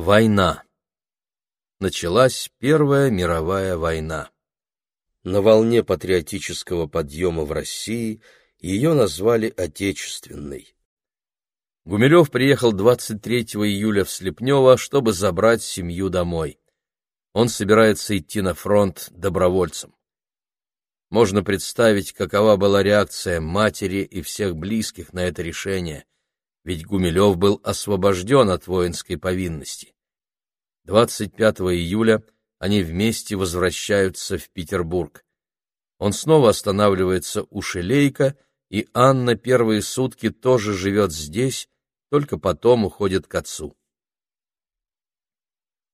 Война. Началась Первая мировая война. На волне патриотического подъема в России ее назвали Отечественной. Гумилев приехал 23 июля в Слепнево, чтобы забрать семью домой. Он собирается идти на фронт добровольцем. Можно представить, какова была реакция матери и всех близких на это решение, ведь Гумилев был освобожден от воинской повинности. 25 июля они вместе возвращаются в Петербург. Он снова останавливается у Шелейка, и Анна первые сутки тоже живет здесь, только потом уходит к отцу.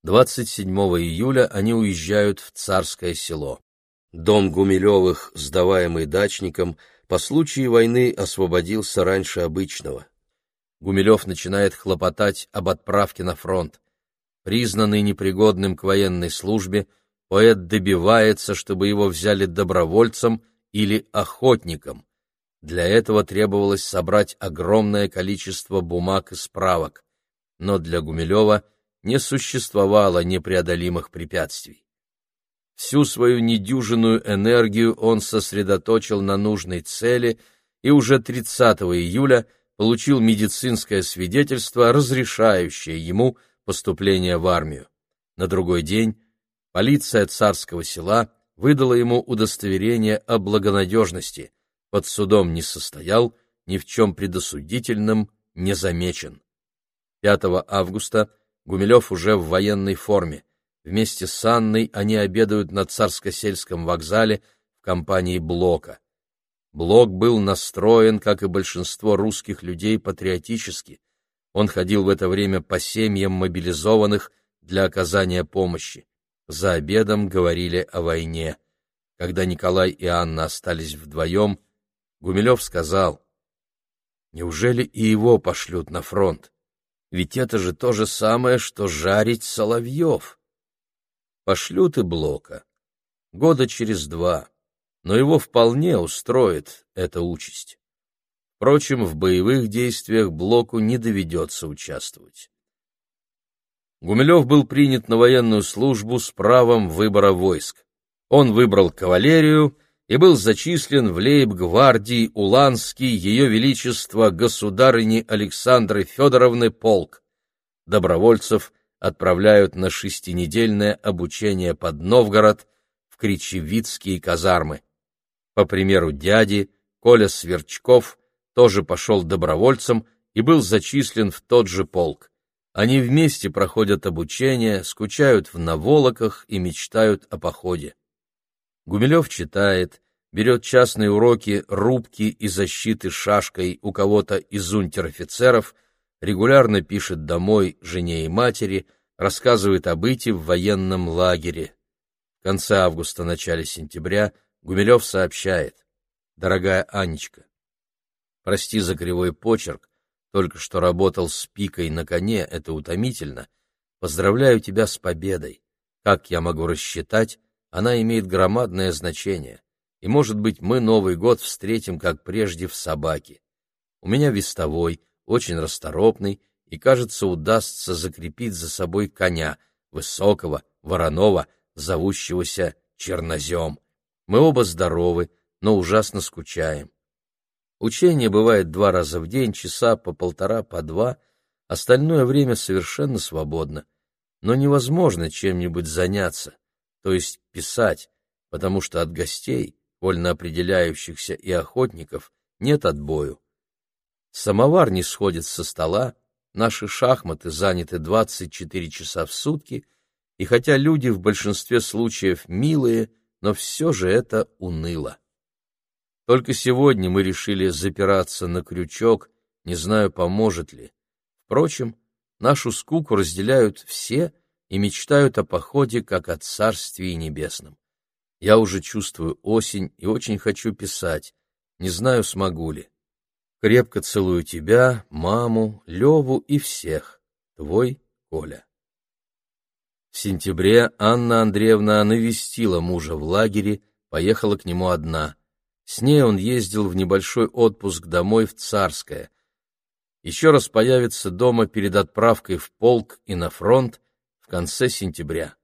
27 июля они уезжают в Царское село. Дом Гумилевых, сдаваемый дачником, по случаю войны освободился раньше обычного. Гумилев начинает хлопотать об отправке на фронт. Признанный непригодным к военной службе, поэт добивается, чтобы его взяли добровольцем или охотником. Для этого требовалось собрать огромное количество бумаг и справок, но для Гумилева не существовало непреодолимых препятствий. Всю свою недюжинную энергию он сосредоточил на нужной цели и уже 30 июля получил медицинское свидетельство, разрешающее ему поступления в армию. На другой день полиция царского села выдала ему удостоверение о благонадежности, под судом не состоял, ни в чем предосудительном не замечен. 5 августа Гумилев уже в военной форме. Вместе с Анной они обедают на Царско-сельском вокзале в компании Блока. Блок был настроен, как и большинство русских людей, патриотически. Он ходил в это время по семьям мобилизованных для оказания помощи. За обедом говорили о войне. Когда Николай и Анна остались вдвоем, Гумилев сказал, «Неужели и его пошлют на фронт? Ведь это же то же самое, что жарить соловьев. Пошлют и Блока. Года через два. Но его вполне устроит эта участь. Впрочем, в боевых действиях Блоку не доведется участвовать. Гумилев был принят на военную службу с правом выбора войск. Он выбрал кавалерию и был зачислен в лейб-гвардии Уланский Ее Величество государыни Александры Федоровны полк. Добровольцев отправляют на шестинедельное обучение под Новгород в Кричевицкие казармы. По примеру дяди, Коля Сверчков тоже пошел добровольцем и был зачислен в тот же полк. Они вместе проходят обучение, скучают в наволоках и мечтают о походе. Гумилев читает, берет частные уроки рубки и защиты шашкой у кого-то из унтер-офицеров, регулярно пишет домой жене и матери, рассказывает о быте в военном лагере. В конце августа-начале сентября Гумилев сообщает. «Дорогая Анечка, Прости за кривой почерк, только что работал с пикой на коне, это утомительно. Поздравляю тебя с победой. Как я могу рассчитать, она имеет громадное значение. И, может быть, мы Новый год встретим, как прежде, в собаке. У меня вестовой, очень расторопный, и, кажется, удастся закрепить за собой коня, высокого, вороного, зовущегося Чернозем. Мы оба здоровы, но ужасно скучаем. Учение бывает два раза в день, часа по полтора, по два, остальное время совершенно свободно. Но невозможно чем-нибудь заняться, то есть писать, потому что от гостей, вольно определяющихся и охотников, нет отбою. Самовар не сходит со стола, наши шахматы заняты 24 часа в сутки, и хотя люди в большинстве случаев милые, но все же это уныло. Только сегодня мы решили запираться на крючок, не знаю, поможет ли. Впрочем, нашу скуку разделяют все и мечтают о походе, как о царствии небесном. Я уже чувствую осень и очень хочу писать, не знаю, смогу ли. Крепко целую тебя, маму, Леву и всех. Твой Коля. В сентябре Анна Андреевна навестила мужа в лагере, поехала к нему одна — с ней он ездил в небольшой отпуск домой в Царское. еще раз появится дома перед отправкой в полк и на фронт в конце сентября.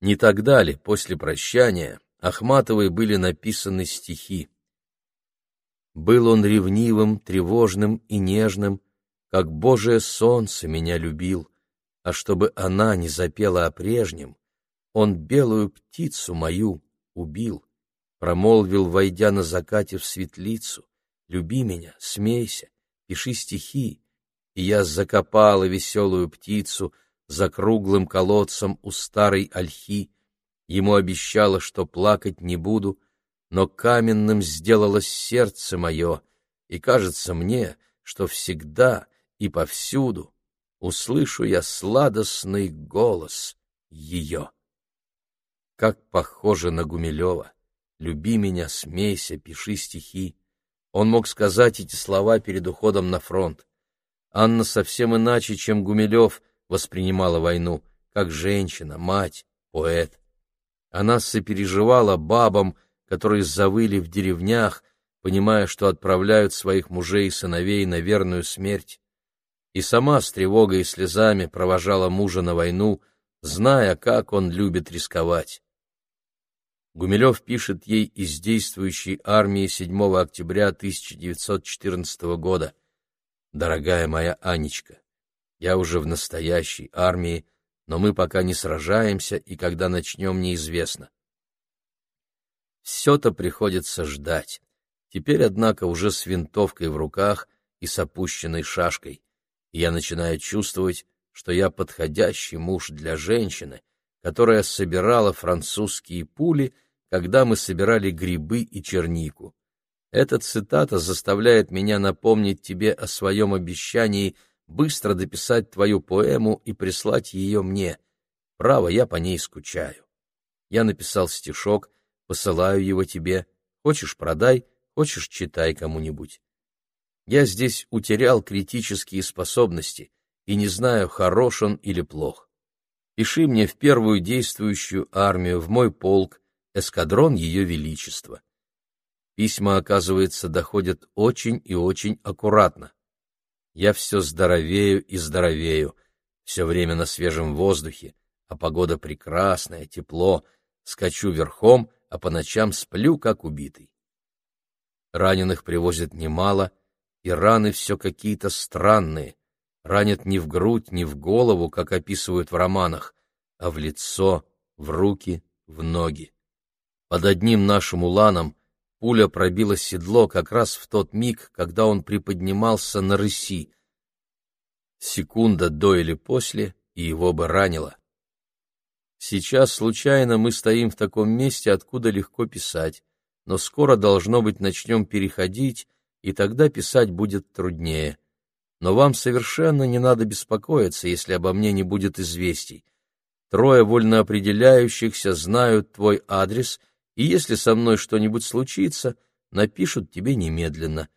Не тогда ли, после прощания, Ахматовой были написаны стихи. Был он ревнивым, тревожным и нежным, как Божие солнце меня любил, а чтобы она не запела о прежнем, он белую птицу мою убил, промолвил, войдя на закате в светлицу, люби меня, смейся, пиши стихи, и я закопала веселую птицу за круглым колодцем у старой ольхи, ему обещала, что плакать не буду, но каменным сделалось сердце мое, и кажется мне, что всегда и повсюду услышу я сладостный голос ее. Как похоже на Гумилева! «Люби меня, смейся, пиши стихи». Он мог сказать эти слова перед уходом на фронт. Анна совсем иначе, чем Гумилев, воспринимала войну, как женщина, мать, поэт. Она сопереживала бабам, которые завыли в деревнях, понимая, что отправляют своих мужей и сыновей на верную смерть. И сама с тревогой и слезами провожала мужа на войну, зная, как он любит рисковать. Гумилев пишет ей из действующей армии 7 октября 1914 года. «Дорогая моя Анечка, я уже в настоящей армии, но мы пока не сражаемся, и когда начнем, неизвестно. Все-то приходится ждать. Теперь, однако, уже с винтовкой в руках и с опущенной шашкой. Я начинаю чувствовать, что я подходящий муж для женщины, которая собирала французские пули, когда мы собирали грибы и чернику. Эта цитата заставляет меня напомнить тебе о своем обещании — быстро дописать твою поэму и прислать ее мне. Право, я по ней скучаю. Я написал стишок, посылаю его тебе. Хочешь — продай, хочешь — читай кому-нибудь. Я здесь утерял критические способности и не знаю, хорош он или плох. Пиши мне в первую действующую армию, в мой полк, эскадрон Ее Величества. Письма, оказывается, доходят очень и очень аккуратно я все здоровею и здоровею, все время на свежем воздухе, а погода прекрасная, тепло, скачу верхом, а по ночам сплю, как убитый. Раненых привозят немало, и раны все какие-то странные, ранят не в грудь, не в голову, как описывают в романах, а в лицо, в руки, в ноги. Под одним нашим уланом Пуля пробила седло как раз в тот миг, когда он приподнимался на рыси. Секунда до или после, и его бы ранило. Сейчас случайно мы стоим в таком месте, откуда легко писать, но скоро, должно быть, начнем переходить, и тогда писать будет труднее. Но вам совершенно не надо беспокоиться, если обо мне не будет известий. Трое вольноопределяющихся знают твой адрес — и если со мной что-нибудь случится, напишут тебе немедленно.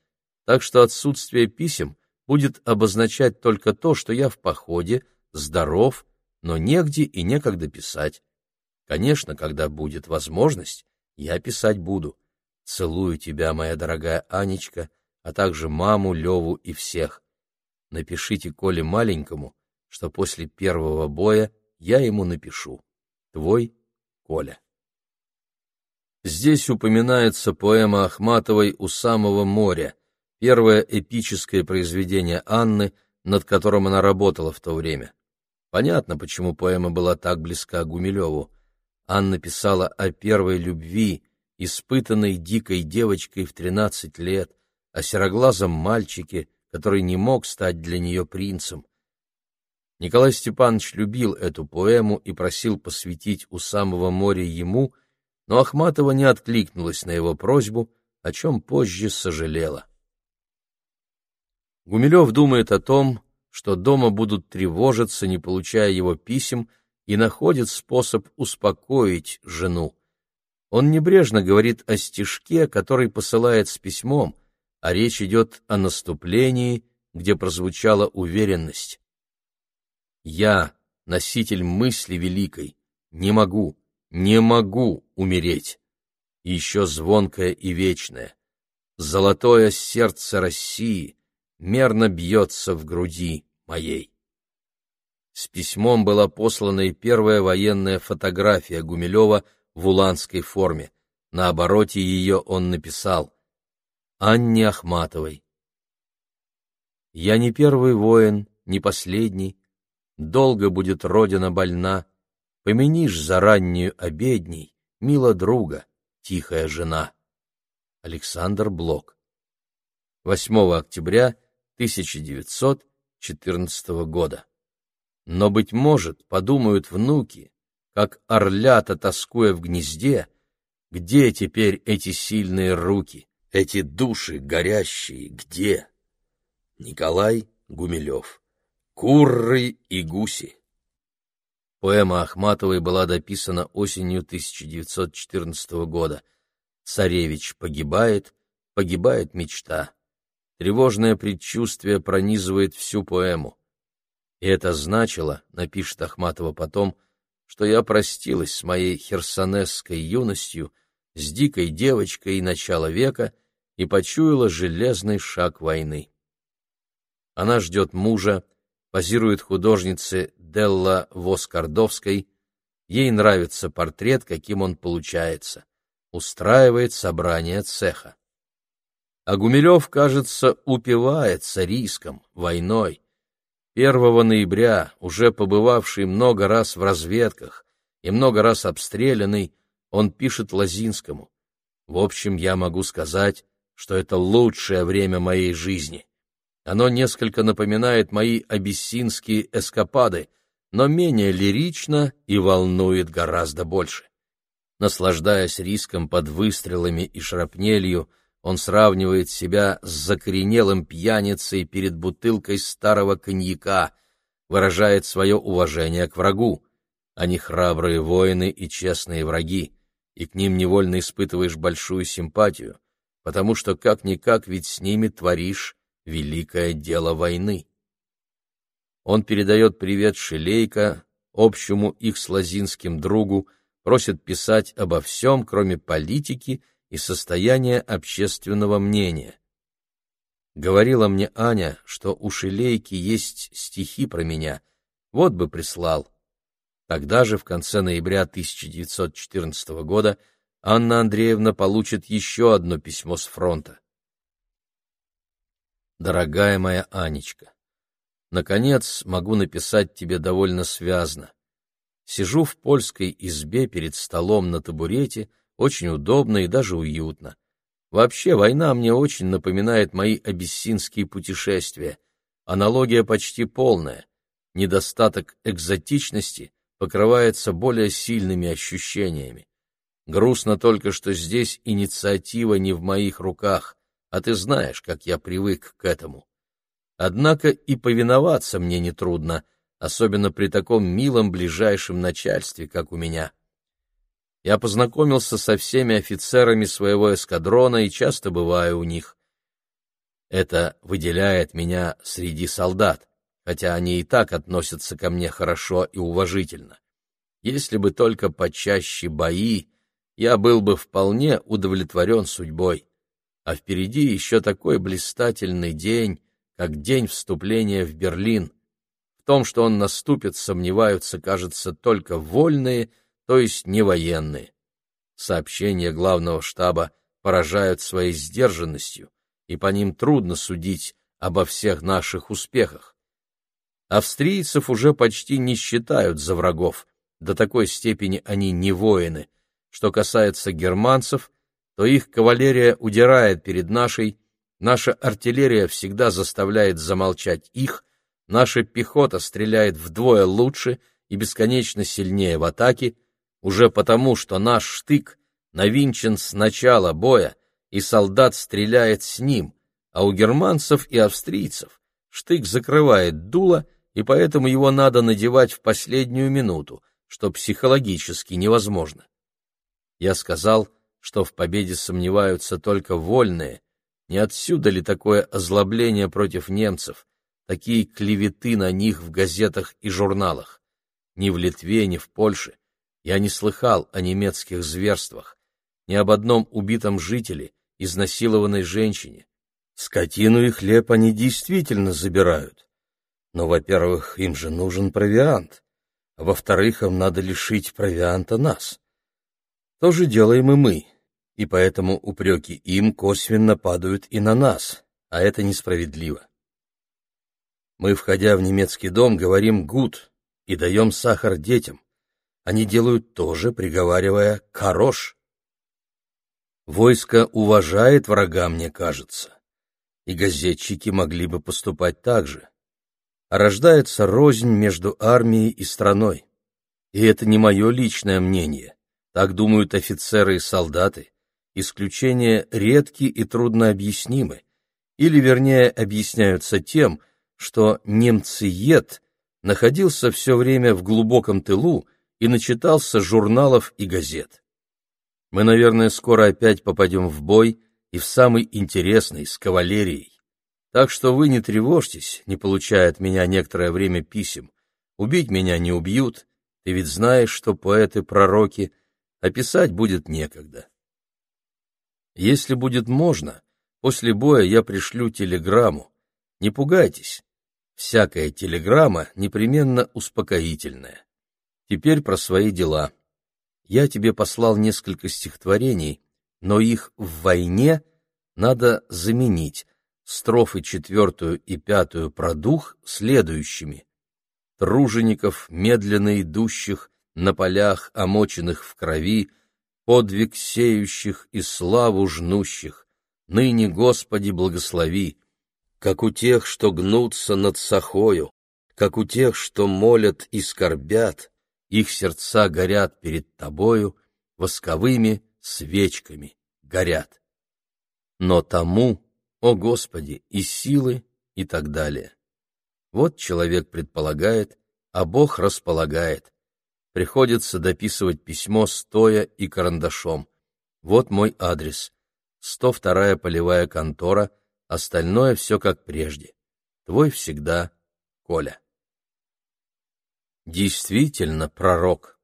Так что отсутствие писем будет обозначать только то, что я в походе, здоров, но негде и некогда писать. Конечно, когда будет возможность, я писать буду. Целую тебя, моя дорогая Анечка, а также маму, Леву и всех. Напишите Коле маленькому, что после первого боя я ему напишу. Твой Коля. Здесь упоминается поэма Ахматовой «У самого моря», первое эпическое произведение Анны, над которым она работала в то время. Понятно, почему поэма была так близка Гумилеву. Анна писала о первой любви, испытанной дикой девочкой в тринадцать лет, о сероглазом мальчике, который не мог стать для нее принцем. Николай Степанович любил эту поэму и просил посвятить «У самого моря» ему — но Ахматова не откликнулась на его просьбу, о чем позже сожалела. Гумилев думает о том, что дома будут тревожиться, не получая его писем, и находит способ успокоить жену. Он небрежно говорит о стишке, который посылает с письмом, а речь идет о наступлении, где прозвучала уверенность. «Я, носитель мысли великой, не могу, не могу умереть. еще звонкое и вечное. Золотое сердце России, мерно бьется в груди моей. С письмом была послана и первая военная фотография Гумилева в уланской форме. На обороте ее он написал «Анне Ахматовой». «Я не первый воин, не последний, долго будет родина больна, помянишь за раннюю обедней, мила друга, тихая жена». Александр Блок. 8 октября 1914 года. Но, быть может, подумают внуки, как орлята, тоскуя в гнезде, где теперь эти сильные руки, эти души горящие, где? Николай Гумилев. Курры и гуси. Поэма Ахматовой была дописана осенью 1914 года. Царевич погибает, погибает мечта. Тревожное предчувствие пронизывает всю поэму. И это значило, напишет Ахматова потом, что я простилась с моей херсонесской юностью, с дикой девочкой начала века и почуяла железный шаг войны. Она ждет мужа, позирует художнице Делла Воскардовской, ей нравится портрет, каким он получается, устраивает собрание цеха. А Гумилев, кажется, упивается риском, войной. 1 ноября, уже побывавший много раз в разведках и много раз обстрелянный, он пишет Лазинскому. В общем, я могу сказать, что это лучшее время моей жизни. Оно несколько напоминает мои абиссинские эскапады, но менее лирично и волнует гораздо больше. Наслаждаясь риском под выстрелами и шрапнелью, он сравнивает себя с закоренелым пьяницей перед бутылкой старого коньяка, выражает свое уважение к врагу. Они храбрые воины и честные враги, и к ним невольно испытываешь большую симпатию, потому что как-никак ведь с ними творишь великое дело войны. Он передает привет Шелейко, общему их с Лазинским другу, просит писать обо всем, кроме политики и состояния общественного мнения. Говорила мне Аня, что у Шелейки есть стихи про меня, вот бы прислал. Тогда же, в конце ноября 1914 года, Анна Андреевна получит еще одно письмо с фронта. Дорогая моя Анечка, наконец могу написать тебе довольно связно. Сижу в польской избе перед столом на табурете, очень удобно и даже уютно. Вообще, война мне очень напоминает мои абиссинские путешествия. Аналогия почти полная. Недостаток экзотичности покрывается более сильными ощущениями. Грустно только, что здесь инициатива не в моих руках, а ты знаешь, как я привык к этому. Однако и повиноваться мне нетрудно, особенно при таком милом ближайшем начальстве, как у меня я познакомился со всеми офицерами своего эскадрона и часто бываю у них. Это выделяет меня среди солдат, хотя они и так относятся ко мне хорошо и уважительно. Если бы только почаще бои, я был бы вполне удовлетворен судьбой. А впереди еще такой блистательный день, как день вступления в Берлин. В том, что он наступит, сомневаются, кажется, только вольные — то есть не военные. Сообщения главного штаба поражают своей сдержанностью, и по ним трудно судить обо всех наших успехах. Австрийцев уже почти не считают за врагов, до такой степени они не воины. Что касается германцев, то их кавалерия удирает перед нашей, наша артиллерия всегда заставляет замолчать их, наша пехота стреляет вдвое лучше и бесконечно сильнее в атаке, уже потому, что наш штык навинчен с начала боя, и солдат стреляет с ним, а у германцев и австрийцев штык закрывает дуло, и поэтому его надо надевать в последнюю минуту, что психологически невозможно. Я сказал, что в победе сомневаются только вольные, не отсюда ли такое озлобление против немцев, такие клеветы на них в газетах и журналах? Ни в Литве, ни в Польше я не слыхал о немецких зверствах, ни об одном убитом жителе, изнасилованной женщине. Скотину и хлеб они действительно забирают. Но, во-первых, им же нужен провиант, а во-вторых, им надо лишить провианта нас. То же делаем и мы, и поэтому упреки им косвенно падают и на нас, а это несправедливо. Мы, входя в немецкий дом, говорим «гуд» и даем сахар детям. Они делают то же, приговаривая «хорош». Войско уважает врага, мне кажется, и газетчики могли бы поступать так же. Рождается рознь между армией и страной. И это не мое личное мнение. Так думают офицеры и солдаты. Исключения редки и труднообъяснимы, или, вернее, объясняются тем, что немцеед находился все время в глубоком тылу и начитался журналов и газет. Мы, наверное, скоро опять попадем в бой и в самый интересный, с кавалерией. Так что вы не тревожьтесь, не получая от меня некоторое время писем. Убить меня не убьют, ты ведь знаешь, что поэты-пророки — описать будет некогда. Если будет можно, после боя я пришлю телеграмму. Не пугайтесь, всякая телеграмма непременно успокоительная. Теперь про свои дела. Я тебе послал несколько стихотворений, но их в войне надо заменить, строфы четвертую и пятую про дух следующими. Тружеников, медленно идущих, на полях, омоченных в крови, подвиг сеющих и славу жнущих, ныне, Господи, благослови, как у тех, что гнутся над сахою, как у тех, что молят и скорбят, их сердца горят перед Тобою, восковыми свечками горят. Но тому, о Господи, и силы, и так далее. Вот человек предполагает, а Бог располагает. Приходится дописывать письмо стоя и карандашом. Вот мой адрес. 102-я полевая контора, остальное все как прежде. Твой всегда, Коля. Действительно пророк.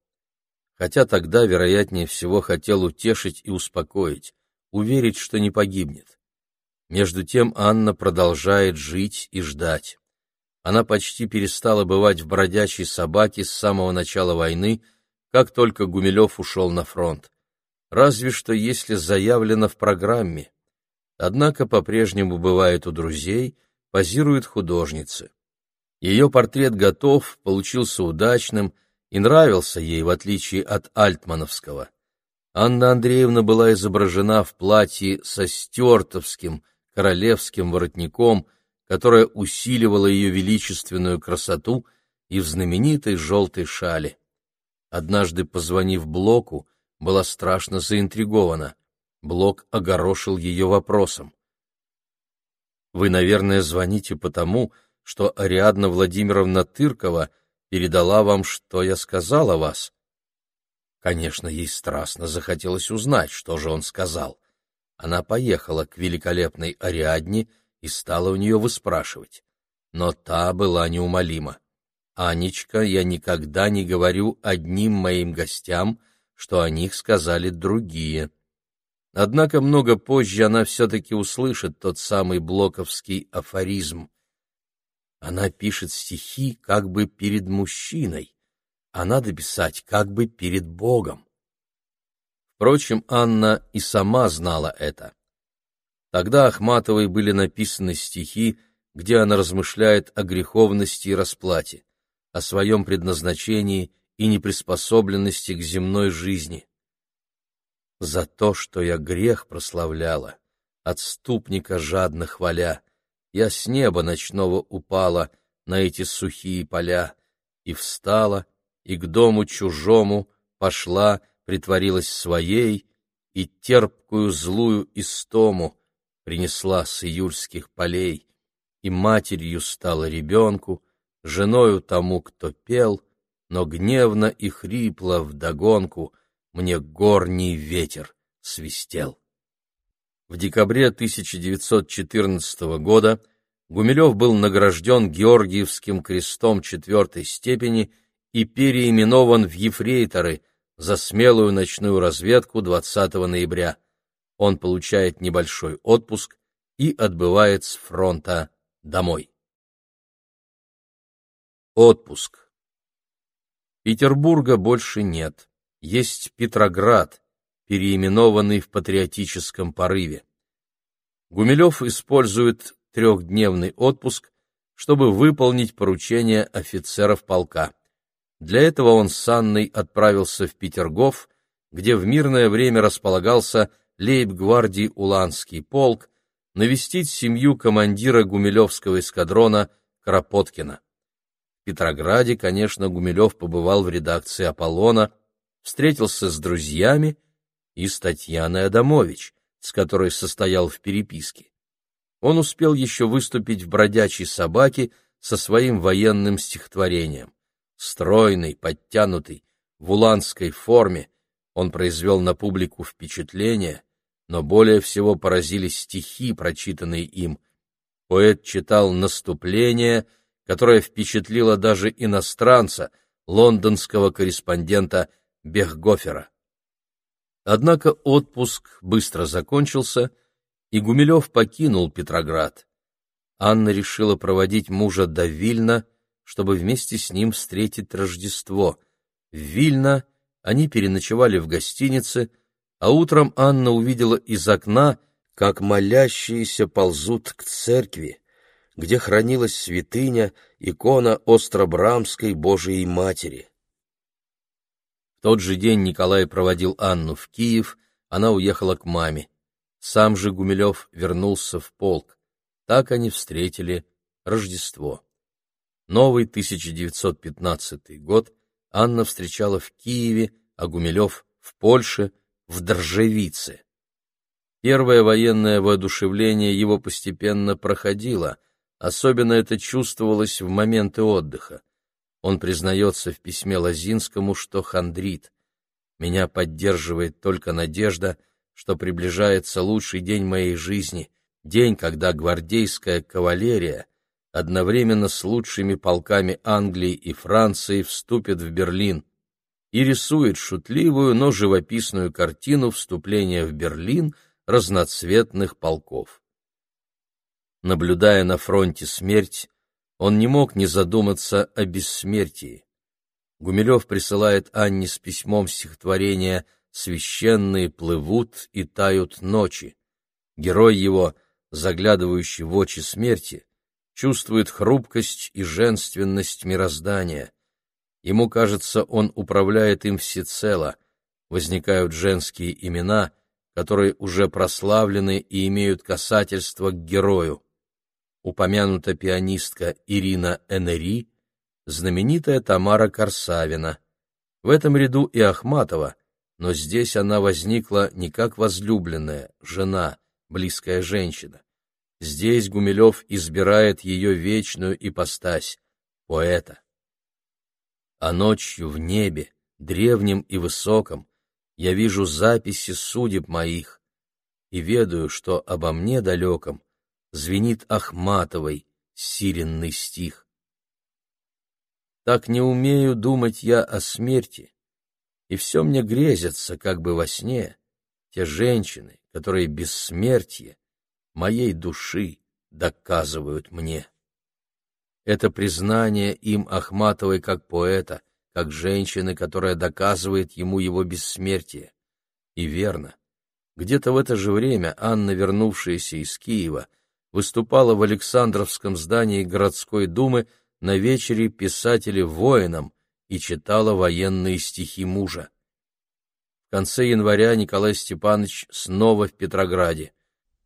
Хотя тогда, вероятнее всего, хотел утешить и успокоить, уверить, что не погибнет. Между тем Анна продолжает жить и ждать. Она почти перестала бывать в бродячей собаке с самого начала войны, как только Гумилев ушел на фронт. Разве что если заявлено в программе. Однако по-прежнему бывает у друзей, позирует художницы. Ее портрет готов, получился удачным и нравился ей, в отличие от альтмановского. Анна Андреевна была изображена в платье со стюартовским королевским воротником – которая усиливала ее величественную красоту и в знаменитой желтой шале. Однажды, позвонив Блоку, была страшно заинтригована. Блок огорошил ее вопросом. «Вы, наверное, звоните потому, что Ариадна Владимировна Тыркова передала вам, что я сказал о вас». Конечно, ей страстно захотелось узнать, что же он сказал. Она поехала к великолепной Ариадне, и стала у нее выспрашивать. Но та была неумолима. «Анечка, я никогда не говорю одним моим гостям, что о них сказали другие». Однако много позже она все-таки услышит тот самый блоковский афоризм. Она пишет стихи как бы перед мужчиной, а надо писать как бы перед Богом. Впрочем, Анна и сама знала это. Тогда Ахматовой были написаны стихи, где она размышляет о греховности и расплате, о своем предназначении и неприспособленности к земной жизни. За то, что я грех прославляла, отступника жадно хваля, я с неба ночного упала на эти сухие поля и встала, и к дому чужому пошла, притворилась своей, и терпкую злую истому — принесла с июльских полей, и матерью стала ребенку, женою тому, кто пел, но гневно и хрипло вдогонку мне горний ветер свистел. В декабре 1914 года Гумилев был награжден Георгиевским крестом четвертой степени и переименован в ефрейторы за смелую ночную разведку 20 ноября он получает небольшой отпуск и отбывает с фронта домой. Отпуск. Петербурга больше нет. Есть Петроград, переименованный в патриотическом порыве. Гумилев использует трехдневный отпуск, чтобы выполнить поручение офицеров полка. Для этого он с Анной отправился в Петергоф, где в мирное время располагался лейб-гвардии Уланский полк, навестить семью командира Гумилевского эскадрона Кропоткина. В Петрограде, конечно, Гумилев побывал в редакции «Аполлона», встретился с друзьями и с Татьяной Адамович, с которой состоял в переписке. Он успел еще выступить в «Бродячей собаке» со своим военным стихотворением. Стройный, подтянутый, в уланской форме, он произвел на публику впечатление, но более всего поразили стихи, прочитанные им. Поэт читал «Наступление», которое впечатлило даже иностранца, лондонского корреспондента Бехгофера. Однако отпуск быстро закончился, и Гумилев покинул Петроград. Анна решила проводить мужа до Вильна, чтобы вместе с ним встретить Рождество. В Вильно они переночевали в гостинице, а утром Анна увидела из окна, как молящиеся ползут к церкви, где хранилась святыня, икона Остробрамской Божией Матери тот же день Николай проводил Анну в Киев, она уехала к маме. Сам же Гумилев вернулся в полк. Так они встретили Рождество. Новый 1915 год Анна встречала в Киеве, а Гумилев — в Польше, в Држевице. Первое военное воодушевление его постепенно проходило, особенно это чувствовалось в моменты отдыха. Он признается в письме Лазинскому, что хандрит. «Меня поддерживает только надежда, что приближается лучший день моей жизни, день, когда гвардейская кавалерия одновременно с лучшими полками Англии и Франции вступит в Берлин» и рисует шутливую, но живописную картину вступления в Берлин разноцветных полков. Наблюдая на фронте смерть, он не мог не задуматься о бессмертии. Гумилев присылает Анне с письмом стихотворение «Священные плывут и тают ночи». Герой его, заглядывающий в очи смерти, чувствует хрупкость и женственность мироздания. Ему кажется, он управляет им всецело. Возникают женские имена, которые уже прославлены и имеют касательство к герою упомянута пианистка Ирина Энери, знаменитая Тамара Корсавина. В этом ряду и Ахматова, но здесь она возникла не как возлюбленная, жена, близкая женщина. Здесь Гумилев избирает ее вечную ипостась — поэта. А ночью в небе, древнем и высоком, я вижу записи судеб моих и ведаю, что обо мне далеком звенит Ахматовой сиренный стих. Так не умею думать я о смерти, и все мне грезятся, как бы во сне, те женщины, которые бессмертие моей души доказывают мне. Это признание им Ахматовой как поэта, как женщины, которая доказывает ему его бессмертие. И верно. Где-то в это же время Анна, вернувшаяся из Киева, выступала в Александровском здании городской думы на вечере писателей воинам и читала военные стихи мужа. В конце января Николай Степанович снова в Петрограде.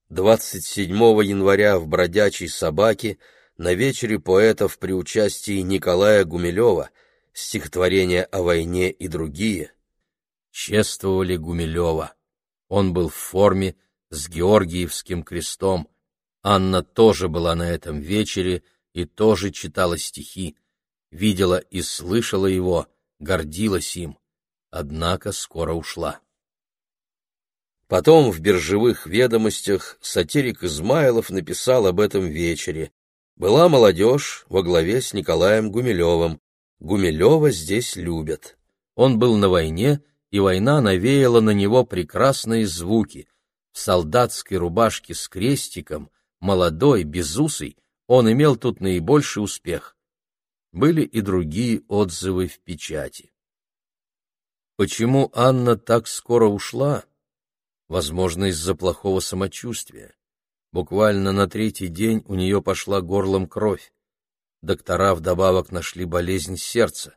27 января в «Бродячей собаке» на вечере поэтов при участии Николая Гумилева стихотворения о войне и другие чествовали Гумилева. Он был в форме с Георгиевским крестом, Анна тоже была на этом вечере и тоже читала стихи, видела и слышала его, гордилась им, однако скоро ушла. Потом в биржевых ведомостях сатирик Измайлов написал об этом вечере. Была молодежь во главе с Николаем Гумилевым. Гумилева здесь любят. Он был на войне, и война навеяла на него прекрасные звуки. В солдатской рубашке с крестиком — молодой, безусый, он имел тут наибольший успех. Были и другие отзывы в печати. Почему Анна так скоро ушла? Возможно, из-за плохого самочувствия. Буквально на третий день у нее пошла горлом кровь. Доктора вдобавок нашли болезнь сердца.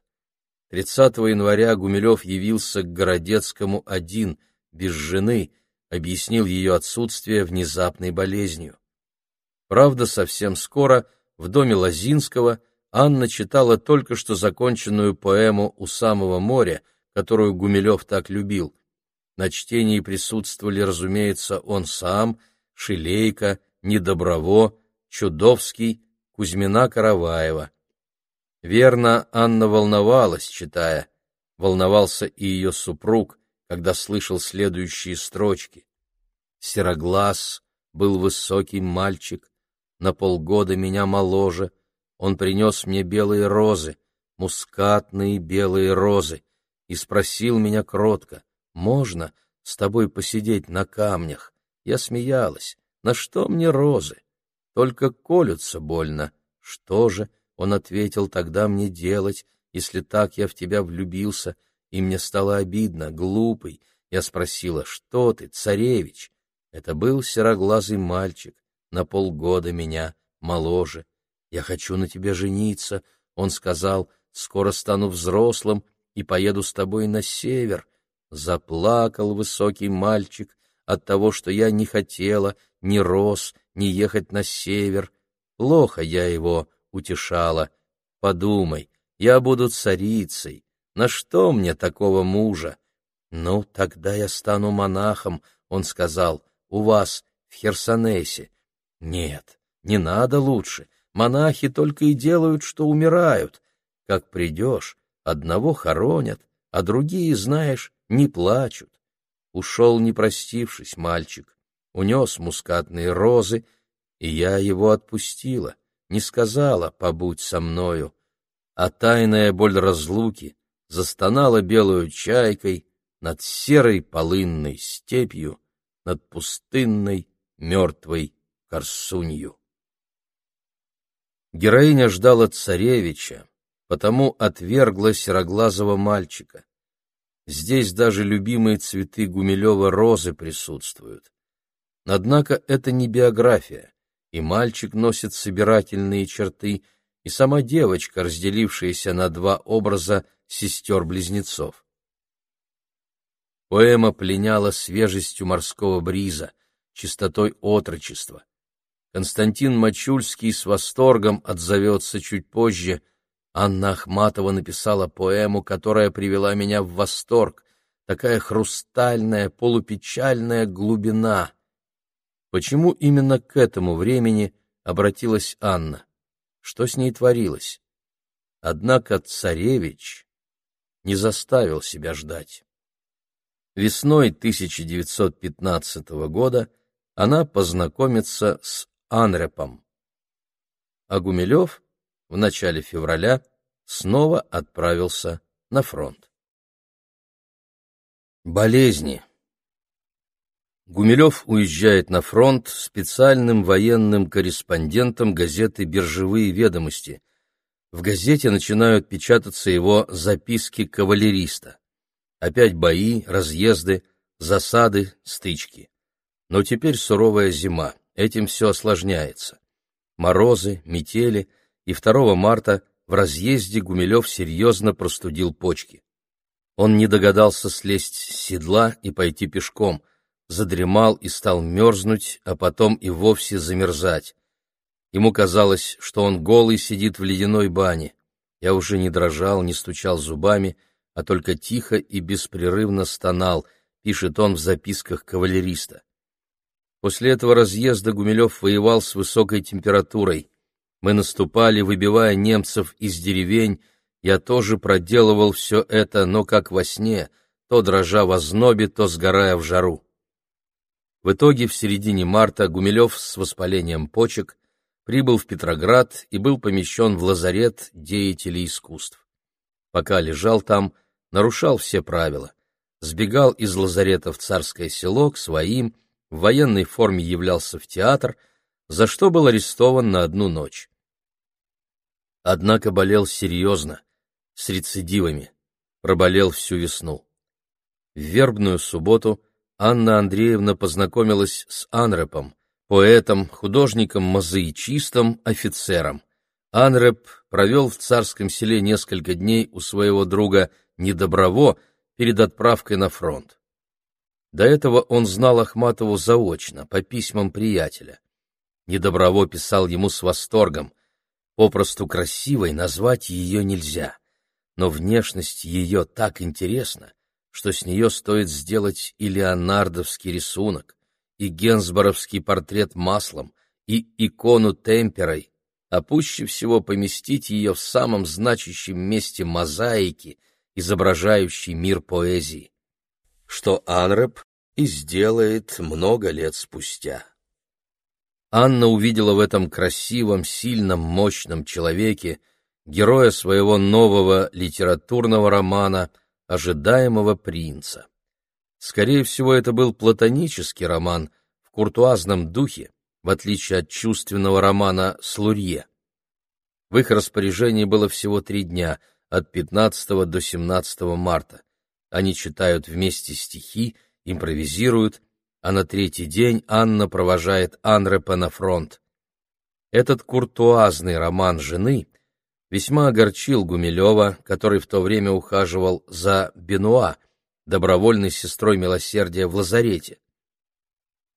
30 января Гумилев явился к Городецкому один, без жены, объяснил ее отсутствие внезапной болезнью. Правда, совсем скоро в доме Лозинского Анна читала только что законченную поэму «У самого моря», которую Гумилев так любил. На чтении присутствовали, разумеется, он сам, Шилейко, Недоброво, Чудовский, Кузьмина Караваева. Верно, Анна волновалась, читая. Волновался и ее супруг, когда слышал следующие строчки. Сероглаз был высокий мальчик, на полгода меня моложе. Он принес мне белые розы, мускатные белые розы, и спросил меня кротко, «Можно с тобой посидеть на камнях?» Я смеялась. «На что мне розы? Только колются больно. Что же?» Он ответил, тогда мне делать, если так я в тебя влюбился, и мне стало обидно, глупый. Я спросила, что ты, царевич? Это был сероглазый мальчик, на полгода меня, моложе. Я хочу на тебе жениться. Он сказал, скоро стану взрослым и поеду с тобой на север. Заплакал высокий мальчик от того, что я не хотела ни рос, ни ехать на север. Плохо я его утешала. «Подумай, я буду царицей. На что мне такого мужа?» «Ну, тогда я стану монахом», — он сказал, — «у вас, в Херсонесе». «Нет, не надо лучше. Монахи только и делают, что умирают. Как придешь, одного хоронят, а другие, знаешь, не плачут». Ушел, не простившись, мальчик, унес мускатные розы, и я его отпустила не сказала «побудь со мною», а тайная боль разлуки застонала белую чайкой над серой полынной степью, над пустынной мертвой Корсунью. Героиня ждала царевича, потому отвергла сероглазого мальчика. Здесь даже любимые цветы Гумилева розы присутствуют. Однако это не биография и мальчик носит собирательные черты, и сама девочка, разделившаяся на два образа сестер-близнецов. Поэма пленяла свежестью морского бриза, чистотой отрочества. Константин Мачульский с восторгом отзовется чуть позже. Анна Ахматова написала поэму, которая привела меня в восторг. Такая хрустальная, полупечальная глубина — Почему именно к этому времени обратилась Анна? Что с ней творилось? Однако царевич не заставил себя ждать. Весной 1915 года она познакомится с Анрепом. А Гумилев в начале февраля снова отправился на фронт. Болезни Гумилев уезжает на фронт специальным военным корреспондентом газеты «Биржевые ведомости». В газете начинают печататься его записки кавалериста. Опять бои, разъезды, засады, стычки. Но теперь суровая зима, этим все осложняется. Морозы, метели, и 2 марта в разъезде Гумилев серьезно простудил почки. Он не догадался слезть с седла и пойти пешком – задремал и стал мерзнуть, а потом и вовсе замерзать. Ему казалось, что он голый сидит в ледяной бане. Я уже не дрожал, не стучал зубами, а только тихо и беспрерывно стонал, пишет он в записках кавалериста. После этого разъезда Гумилев воевал с высокой температурой. Мы наступали, выбивая немцев из деревень. Я тоже проделывал все это, но как во сне, то дрожа в ознобе, то сгорая в жару. В итоге в середине марта Гумилев с воспалением почек прибыл в Петроград и был помещен в лазарет деятелей искусств. Пока лежал там, нарушал все правила. Сбегал из лазарета в царское село к своим, в военной форме являлся в театр, за что был арестован на одну ночь. Однако болел серьезно, с рецидивами, проболел всю весну. В вербную субботу Анна Андреевна познакомилась с Анрепом, поэтом, художником-мозаичистом, офицером. Анреп провел в царском селе несколько дней у своего друга Недоброво перед отправкой на фронт. До этого он знал Ахматову заочно, по письмам приятеля. Недоброво писал ему с восторгом. Попросту красивой назвать ее нельзя, но внешность ее так интересна, что с нее стоит сделать и леонардовский рисунок, и генсборовский портрет маслом, и икону темперой, а пуще всего поместить ее в самом значащем месте мозаики, изображающей мир поэзии, что Анреп и сделает много лет спустя. Анна увидела в этом красивом, сильном, мощном человеке героя своего нового литературного романа ожидаемого принца. Скорее всего, это был платонический роман в куртуазном духе, в отличие от чувственного романа «Слурье». В их распоряжении было всего три дня, от 15 до 17 марта. Они читают вместе стихи, импровизируют, а на третий день Анна провожает Анрепа на фронт. Этот куртуазный роман жены весьма огорчил Гумилева, который в то время ухаживал за Бенуа, добровольной сестрой милосердия в лазарете.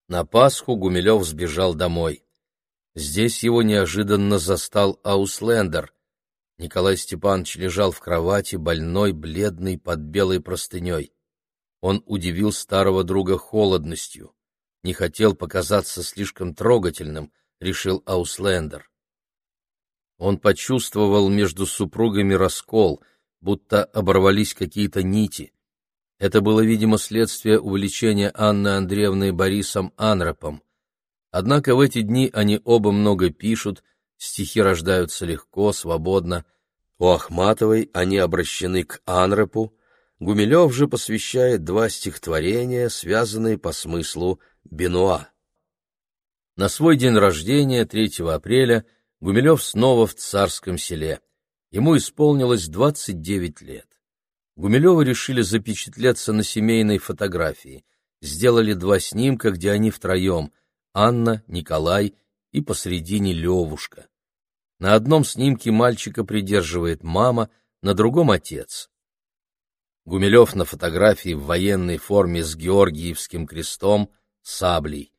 На Пасху Гумилев сбежал домой. Здесь его неожиданно застал Ауслендер. Николай Степанович лежал в кровати, больной, бледный, под белой простыней. Он удивил старого друга холодностью. Не хотел показаться слишком трогательным, решил Ауслендер. Он почувствовал между супругами раскол, будто оборвались какие-то нити. Это было, видимо, следствие увлечения Анны Андреевны Борисом Анропом. Однако в эти дни они оба много пишут, стихи рождаются легко, свободно. У Ахматовой они обращены к Анропу, Гумилев же посвящает два стихотворения, связанные по смыслу Бенуа. На свой день рождения, 3 апреля, Гумилев снова в царском селе. Ему исполнилось 29 лет. Гумилева решили запечатлеться на семейной фотографии. Сделали два снимка, где они втроем — Анна, Николай и посредине Левушка. На одном снимке мальчика придерживает мама, на другом — отец. Гумилев на фотографии в военной форме с Георгиевским крестом, саблей.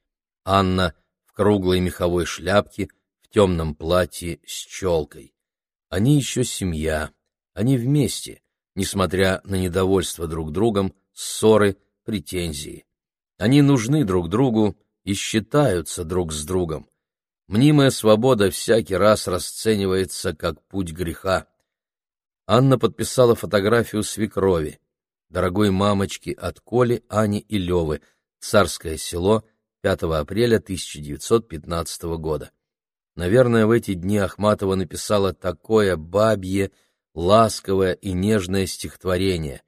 Анна в круглой меховой шляпке — темном платье с челкой. Они еще семья, они вместе, несмотря на недовольство друг другом, ссоры, претензии. Они нужны друг другу и считаются друг с другом. Мнимая свобода всякий раз расценивается как путь греха. Анна подписала фотографию свекрови, дорогой мамочки от Коли, Ани и Левы, Царское село, 5 апреля 1915 года. Наверное, в эти дни Ахматова написала такое бабье, ласковое и нежное стихотворение.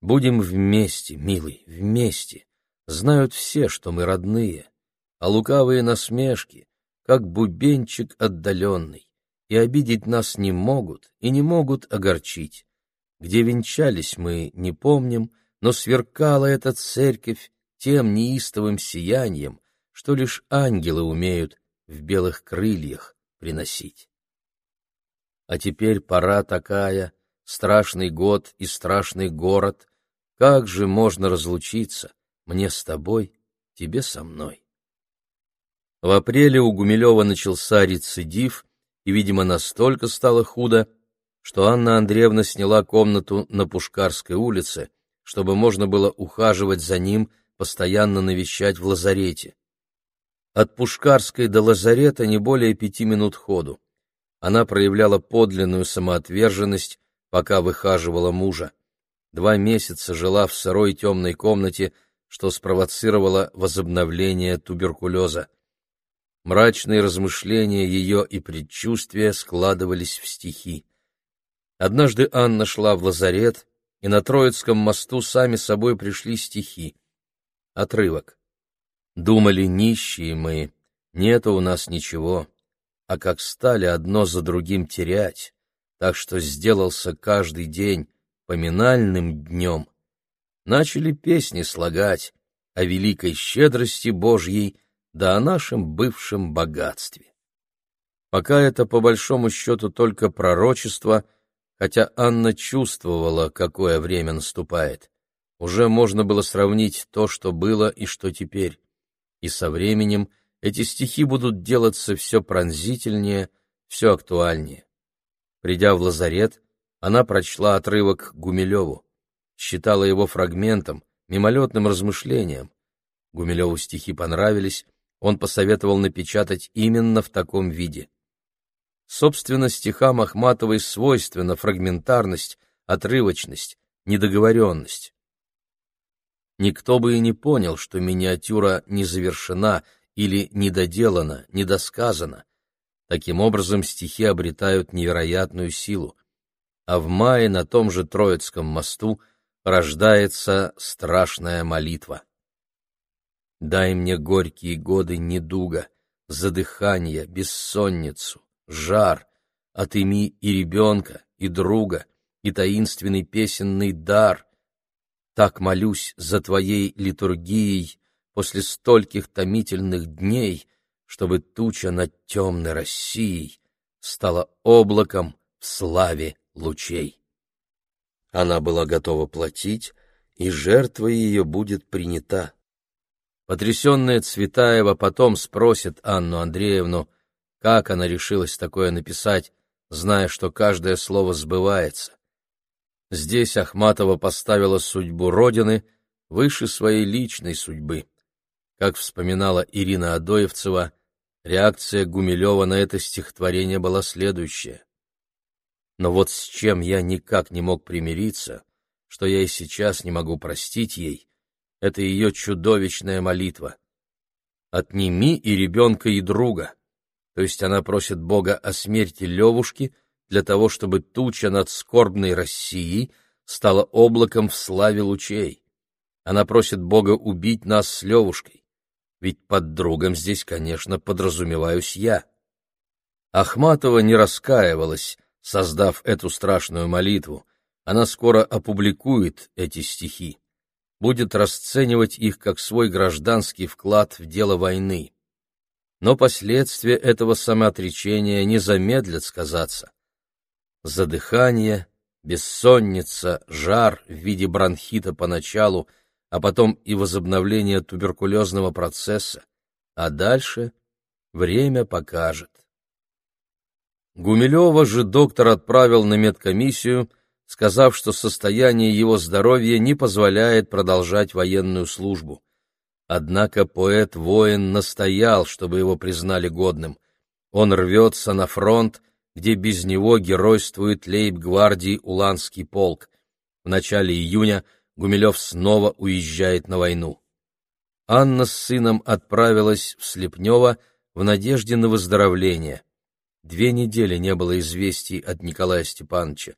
«Будем вместе, милый, вместе. Знают все, что мы родные, а лукавые насмешки, как бубенчик отдаленный, и обидеть нас не могут и не могут огорчить. Где венчались мы, не помним, но сверкала эта церковь тем неистовым сиянием, что лишь ангелы умеют в белых крыльях приносить. А теперь пора такая, страшный год и страшный город, как же можно разлучиться, мне с тобой, тебе со мной. В апреле у Гумилева начался рецидив, и, видимо, настолько стало худо, что Анна Андреевна сняла комнату на Пушкарской улице, чтобы можно было ухаживать за ним, постоянно навещать в лазарете. От Пушкарской до лазарета не более пяти минут ходу. Она проявляла подлинную самоотверженность, пока выхаживала мужа. Два месяца жила в сырой темной комнате, что спровоцировало возобновление туберкулеза. Мрачные размышления ее и предчувствия складывались в стихи. Однажды Анна шла в лазарет, и на Троицком мосту сами собой пришли стихи. Отрывок. Думали нищие мы, Нету у нас ничего, а как стали одно за другим терять, так что сделался каждый день поминальным днем, начали песни слагать о великой щедрости Божьей да о нашем бывшем богатстве. Пока это, по большому счету, только пророчество, хотя Анна чувствовала, какое время наступает. Уже можно было сравнить то, что было и что теперь. И со временем эти стихи будут делаться все пронзительнее, все актуальнее. Придя в лазарет, она прочла отрывок Гумилеву, считала его фрагментом, мимолетным размышлением. Гумилеву стихи понравились, он посоветовал напечатать именно в таком виде. Собственно, стихам Ахматовой свойственна фрагментарность, отрывочность, недоговоренность. Никто бы и не понял, что миниатюра не завершена или недоделана, недосказана. Таким образом, стихи обретают невероятную силу. А в мае на том же Троицком мосту рождается страшная молитва. «Дай мне горькие годы недуга, задыхание, бессонницу, жар, отыми и ребенка, и друга, и таинственный песенный дар. Так молюсь за твоей литургией после стольких томительных дней, чтобы туча над темной Россией стала облаком в славе лучей. Она была готова платить, и жертва ее будет принята. Потрясенная Цветаева потом спросит Анну Андреевну, как она решилась такое написать, зная, что каждое слово сбывается? Здесь Ахматова поставила судьбу Родины выше своей личной судьбы. Как вспоминала Ирина Адоевцева, реакция Гумилева на это стихотворение была следующая. Но вот с чем я никак не мог примириться, что я и сейчас не могу простить ей, это ее чудовищная молитва. «Отними и ребенка, и друга», то есть она просит Бога о смерти Левушки для того, чтобы туча над скорбной Россией стала облаком в славе лучей. Она просит Бога убить нас с Левушкой, ведь под другом здесь, конечно, подразумеваюсь я. Ахматова не раскаивалась, создав эту страшную молитву. Она скоро опубликует эти стихи, будет расценивать их как свой гражданский вклад в дело войны но последствия этого самоотречения не замедлят сказаться. Задыхание, бессонница, жар в виде бронхита поначалу, а потом и возобновление туберкулезного процесса, а дальше время покажет. Гумилева же доктор отправил на медкомиссию, сказав, что состояние его здоровья не позволяет продолжать военную службу. Однако поэт-воин настоял, чтобы его признали годным. Он рвется на фронт, где без него геройствует лейб-гвардии Уланский полк. В начале июня Гумилев снова уезжает на войну. Анна с сыном отправилась в Слепнево в надежде на выздоровление. Две недели не было известий от Николая Степановича.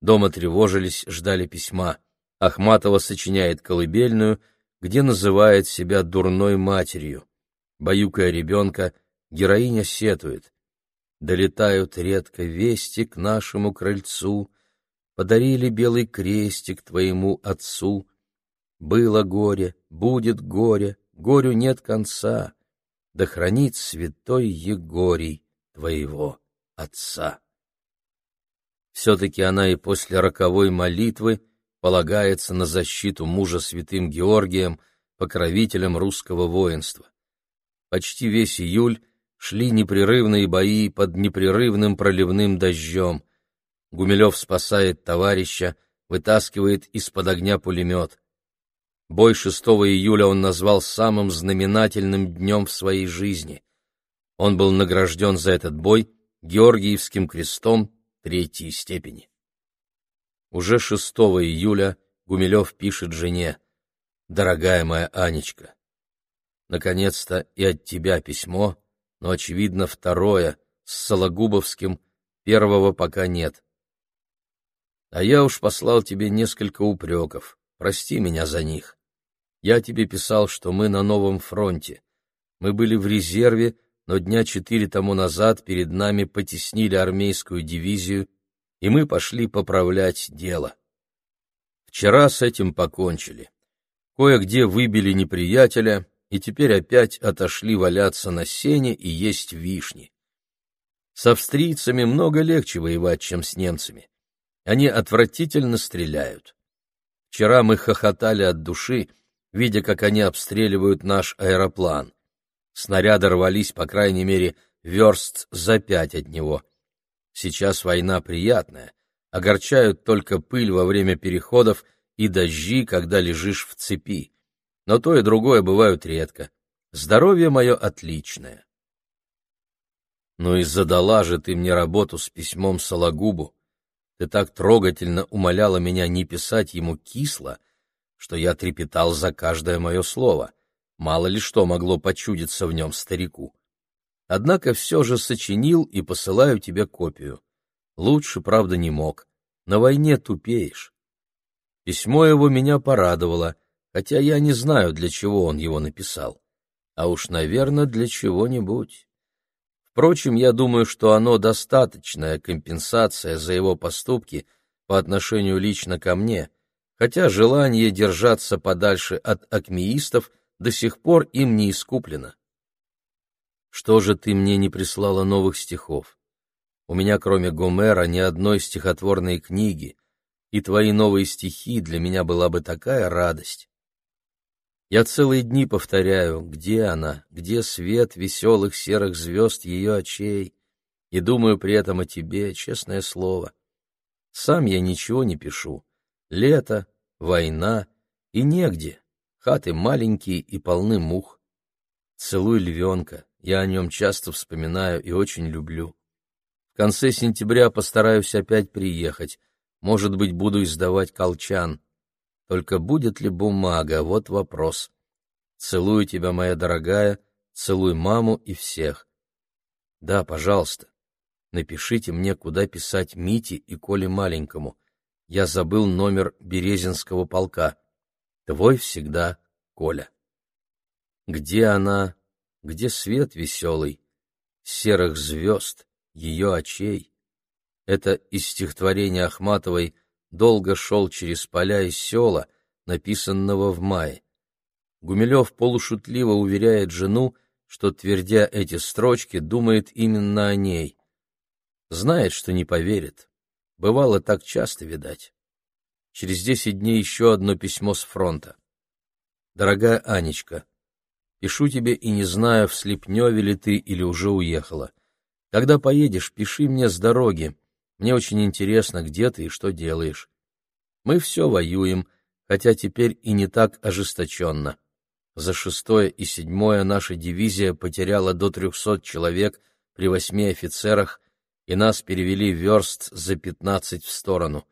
Дома тревожились, ждали письма. Ахматова сочиняет колыбельную — где называет себя дурной матерью. Баюкая ребенка, героиня сетует. Долетают редко вести к нашему крыльцу, Подарили белый крестик твоему отцу. Было горе, будет горе, горю нет конца, Да хранит святой Егорий твоего отца. Все-таки она и после роковой молитвы полагается на защиту мужа святым Георгием, покровителем русского воинства. Почти весь июль шли непрерывные бои под непрерывным проливным дождем. Гумилев спасает товарища, вытаскивает из-под огня пулемет. Бой 6 июля он назвал самым знаменательным днем в своей жизни. Он был награжден за этот бой Георгиевским крестом третьей степени. Уже 6 июля Гумилев пишет жене «Дорогая моя Анечка, наконец-то и от тебя письмо, но, очевидно, второе, с Сологубовским, первого пока нет. А я уж послал тебе несколько упреков, прости меня за них. Я тебе писал, что мы на новом фронте. Мы были в резерве, но дня четыре тому назад перед нами потеснили армейскую дивизию, и мы пошли поправлять дело. Вчера с этим покончили. Кое-где выбили неприятеля, и теперь опять отошли валяться на сене и есть вишни. С австрийцами много легче воевать, чем с немцами. Они отвратительно стреляют. Вчера мы хохотали от души, видя, как они обстреливают наш аэроплан. Снаряды рвались, по крайней мере, верст за пять от него. Сейчас война приятная, огорчают только пыль во время переходов и дожди, когда лежишь в цепи. Но то и другое бывают редко. Здоровье мое отличное. Ну и задала же ты мне работу с письмом Сологубу. Ты так трогательно умоляла меня не писать ему кисло, что я трепетал за каждое мое слово. Мало ли что могло почудиться в нем старику. Однако все же сочинил и посылаю тебе копию. Лучше, правда, не мог. На войне тупеешь. Письмо его меня порадовало, хотя я не знаю, для чего он его написал. А уж, наверное, для чего-нибудь. Впрочем, я думаю, что оно достаточная компенсация за его поступки по отношению лично ко мне, хотя желание держаться подальше от акмеистов до сих пор им не искуплено. Что же ты мне не прислала новых стихов? У меня, кроме Гомера, ни одной стихотворной книги, и твои новые стихи для меня была бы такая радость. Я целые дни повторяю, где она, где свет веселых серых звезд ее очей, и думаю при этом о тебе, честное слово. Сам я ничего не пишу, Лето, война и негде. Хаты маленькие и полны мух. Целуй львенка, я о нем часто вспоминаю и очень люблю. В конце сентября постараюсь опять приехать. Может быть, буду издавать колчан. Только будет ли бумага, вот вопрос. Целую тебя, моя дорогая, целуй маму и всех. Да, пожалуйста, напишите мне, куда писать Мите и Коле Маленькому я забыл номер Березинского полка. Твой всегда, Коля. Где она, где свет веселый, серых звезд, ее очей? Это из стихотворения Ахматовой «Долго шел через поля и села», написанного в мае. Гумилев полушутливо уверяет жену, что, твердя эти строчки, думает именно о ней. Знает, что не поверит. Бывало так часто, видать. Через десять дней еще одно письмо с фронта. Дорогая Анечка, пишу тебе и не знаю, в Слепневе ли ты или уже уехала. Когда поедешь, пиши мне с дороги. Мне очень интересно, где ты и что делаешь. Мы все воюем, хотя теперь и не так ожесточенно. За шестое и седьмое наша дивизия потеряла до трехсот человек при восьми офицерах и нас перевели верст за пятнадцать в сторону.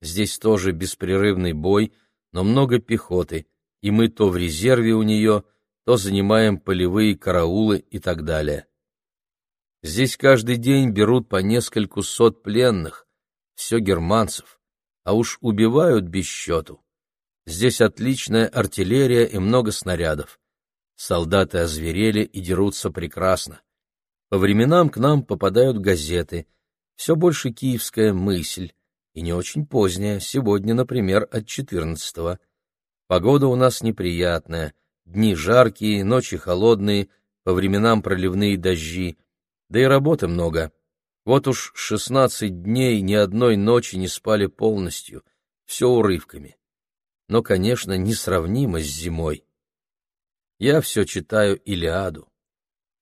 Здесь тоже беспрерывный бой, но много пехоты, и мы то в резерве у нее, то занимаем полевые караулы и так далее. Здесь каждый день берут по нескольку сот пленных, все германцев, а уж убивают без счету. Здесь отличная артиллерия и много снарядов. Солдаты озверели и дерутся прекрасно. По временам к нам попадают газеты, все больше киевская мысль, и не очень поздняя, сегодня, например, от 14-го. Погода у нас неприятная, дни жаркие, ночи холодные, по временам проливные дожди, да и работы много. Вот уж 16 дней ни одной ночи не спали полностью, все урывками. Но, конечно, несравнимо с зимой. Я все читаю Илиаду.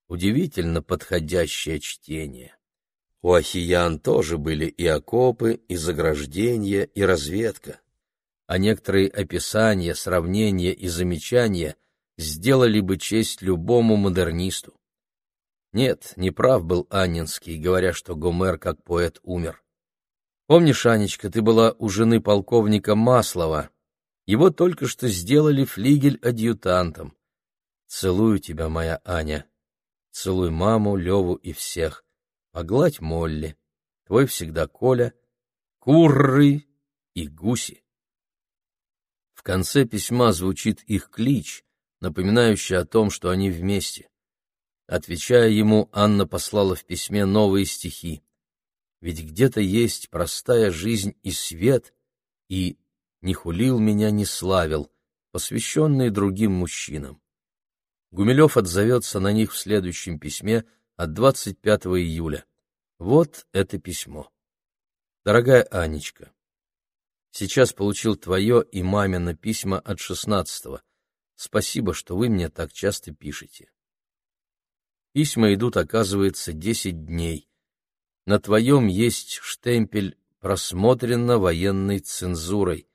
Удивительно подходящее чтение. У ахиян тоже были и окопы, и заграждения, и разведка. А некоторые описания, сравнения и замечания сделали бы честь любому модернисту. Нет, не прав был Аннинский, говоря, что Гомер как поэт умер. Помнишь, Анечка, ты была у жены полковника Маслова. Его только что сделали флигель адъютантом. Целую тебя, моя Аня. Целуй маму, Леву и всех. Погладь Молли. Твой всегда Коля. Курры и гуси. В конце письма звучит их клич, напоминающий о том, что они вместе. Отвечая ему, Анна послала в письме новые стихи. Ведь где-то есть простая жизнь и свет, и «не хулил меня, не славил», посвященные другим мужчинам. Гумилев отзовется на них в следующем письме от 25 июля. Вот это письмо. Дорогая Анечка, сейчас получил твое и мамино письма от 16-го. Спасибо, что вы мне так часто пишете. Письма идут, оказывается, 10 дней. На твоем есть штемпель «Просмотрено военной цензурой».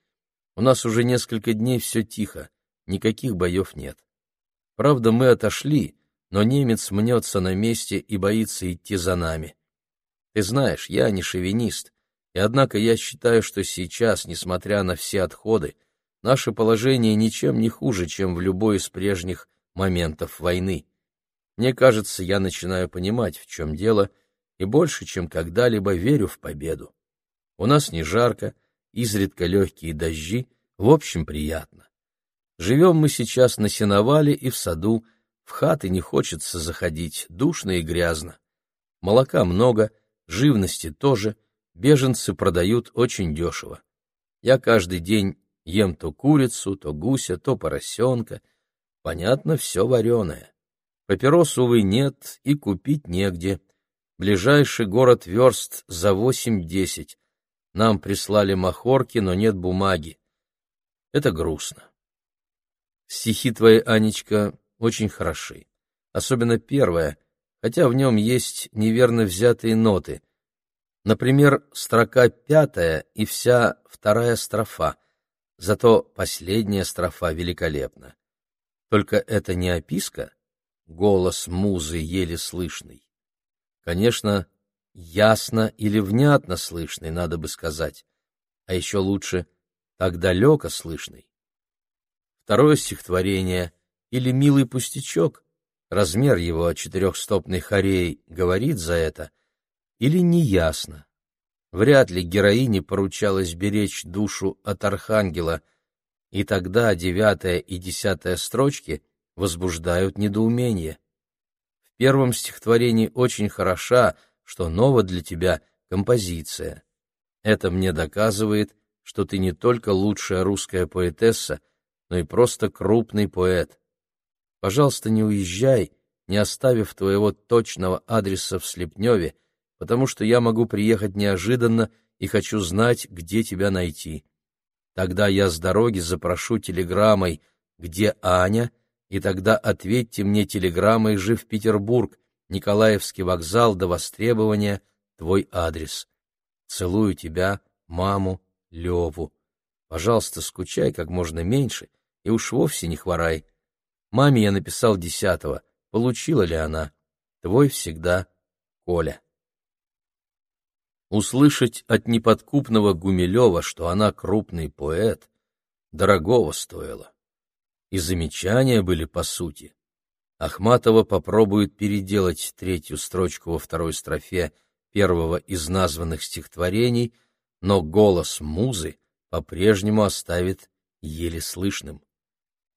У нас уже несколько дней все тихо, никаких боев нет. Правда, мы отошли, но немец мнется на месте и боится идти за нами. Ты знаешь, я не шовинист, и однако я считаю, что сейчас, несмотря на все отходы, наше положение ничем не хуже, чем в любой из прежних моментов войны. Мне кажется, я начинаю понимать, в чем дело, и больше, чем когда-либо верю в победу. У нас не жарко, изредка легкие дожди, в общем, приятно. Живем мы сейчас на сеновале и в саду, в хаты не хочется заходить, душно и грязно. Молока много, живности тоже, беженцы продают очень дешево. Я каждый день ем то курицу, то гуся, то поросенка. Понятно, все вареное. Папирос, увы, нет и купить негде. Ближайший город верст за восемь-десять. Нам прислали махорки, но нет бумаги. Это грустно. Стихи твои, Анечка, очень хороши. Особенно первое, хотя в нем есть неверно взятые ноты. Например, строка пятая и вся вторая строфа, зато последняя строфа великолепна. Только это не описка, голос музы еле слышный. Конечно, ясно или внятно слышный, надо бы сказать, а еще лучше так далеко слышный. Второе стихотворение или «Милый пустячок», размер его четырехстопной хорей говорит за это, или неясно. Вряд ли героине поручалось беречь душу от архангела, и тогда девятая и десятая строчки возбуждают недоумение. В первом стихотворении очень хороша, что нова для тебя композиция. Это мне доказывает, что ты не только лучшая русская поэтесса, но и просто крупный поэт. Пожалуйста, не уезжай, не оставив твоего точного адреса в Слепневе, потому что я могу приехать неожиданно и хочу знать, где тебя найти. Тогда я с дороги запрошу телеграммой «Где Аня?» и тогда ответьте мне телеграммой же в Петербург, Николаевский вокзал до востребования, твой адрес. Целую тебя, маму, Леву. Пожалуйста, скучай как можно меньше и уж вовсе не хворай. Маме я написал десятого. Получила ли она? Твой всегда, Коля. Услышать от неподкупного Гумилева, что она крупный поэт, дорогого стоило. И замечания были по сути. Ахматова попробует переделать третью строчку во второй строфе первого из названных стихотворений, но голос музы по-прежнему оставит еле слышным.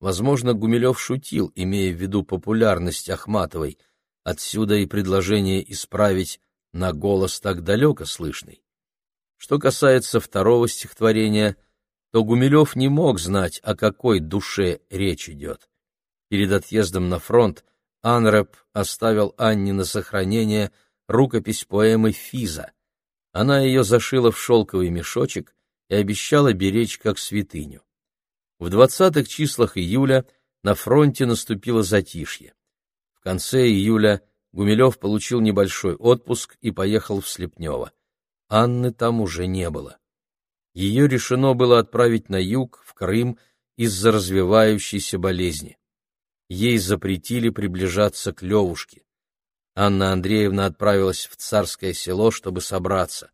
Возможно, Гумилев шутил, имея в виду популярность Ахматовой, отсюда и предложение исправить на голос так далеко слышный. Что касается второго стихотворения, то Гумилев не мог знать, о какой душе речь идет. Перед отъездом на фронт Анреп оставил Анне на сохранение рукопись поэмы «Физа». Она ее зашила в шелковый мешочек и обещала беречь как святыню. В двадцатых числах июля на фронте наступило затишье. В конце июля Гумилев получил небольшой отпуск и поехал в Слепнево. Анны там уже не было. Ее решено было отправить на юг, в Крым, из-за развивающейся болезни. Ей запретили приближаться к Левушке. Анна Андреевна отправилась в царское село, чтобы собраться.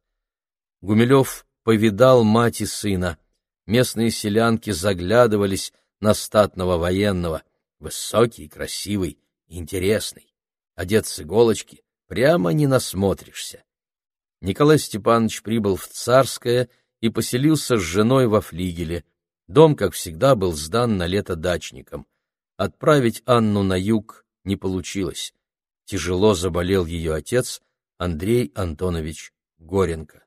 Гумилев повидал мать и сына. Местные селянки заглядывались на статного военного, высокий, красивый, интересный. Одет с иголочки, прямо не насмотришься. Николай Степанович прибыл в Царское и поселился с женой во флигеле. Дом, как всегда, был сдан на лето дачникам. Отправить Анну на юг не получилось. тяжело заболел ее отец Андрей Антонович Горенко.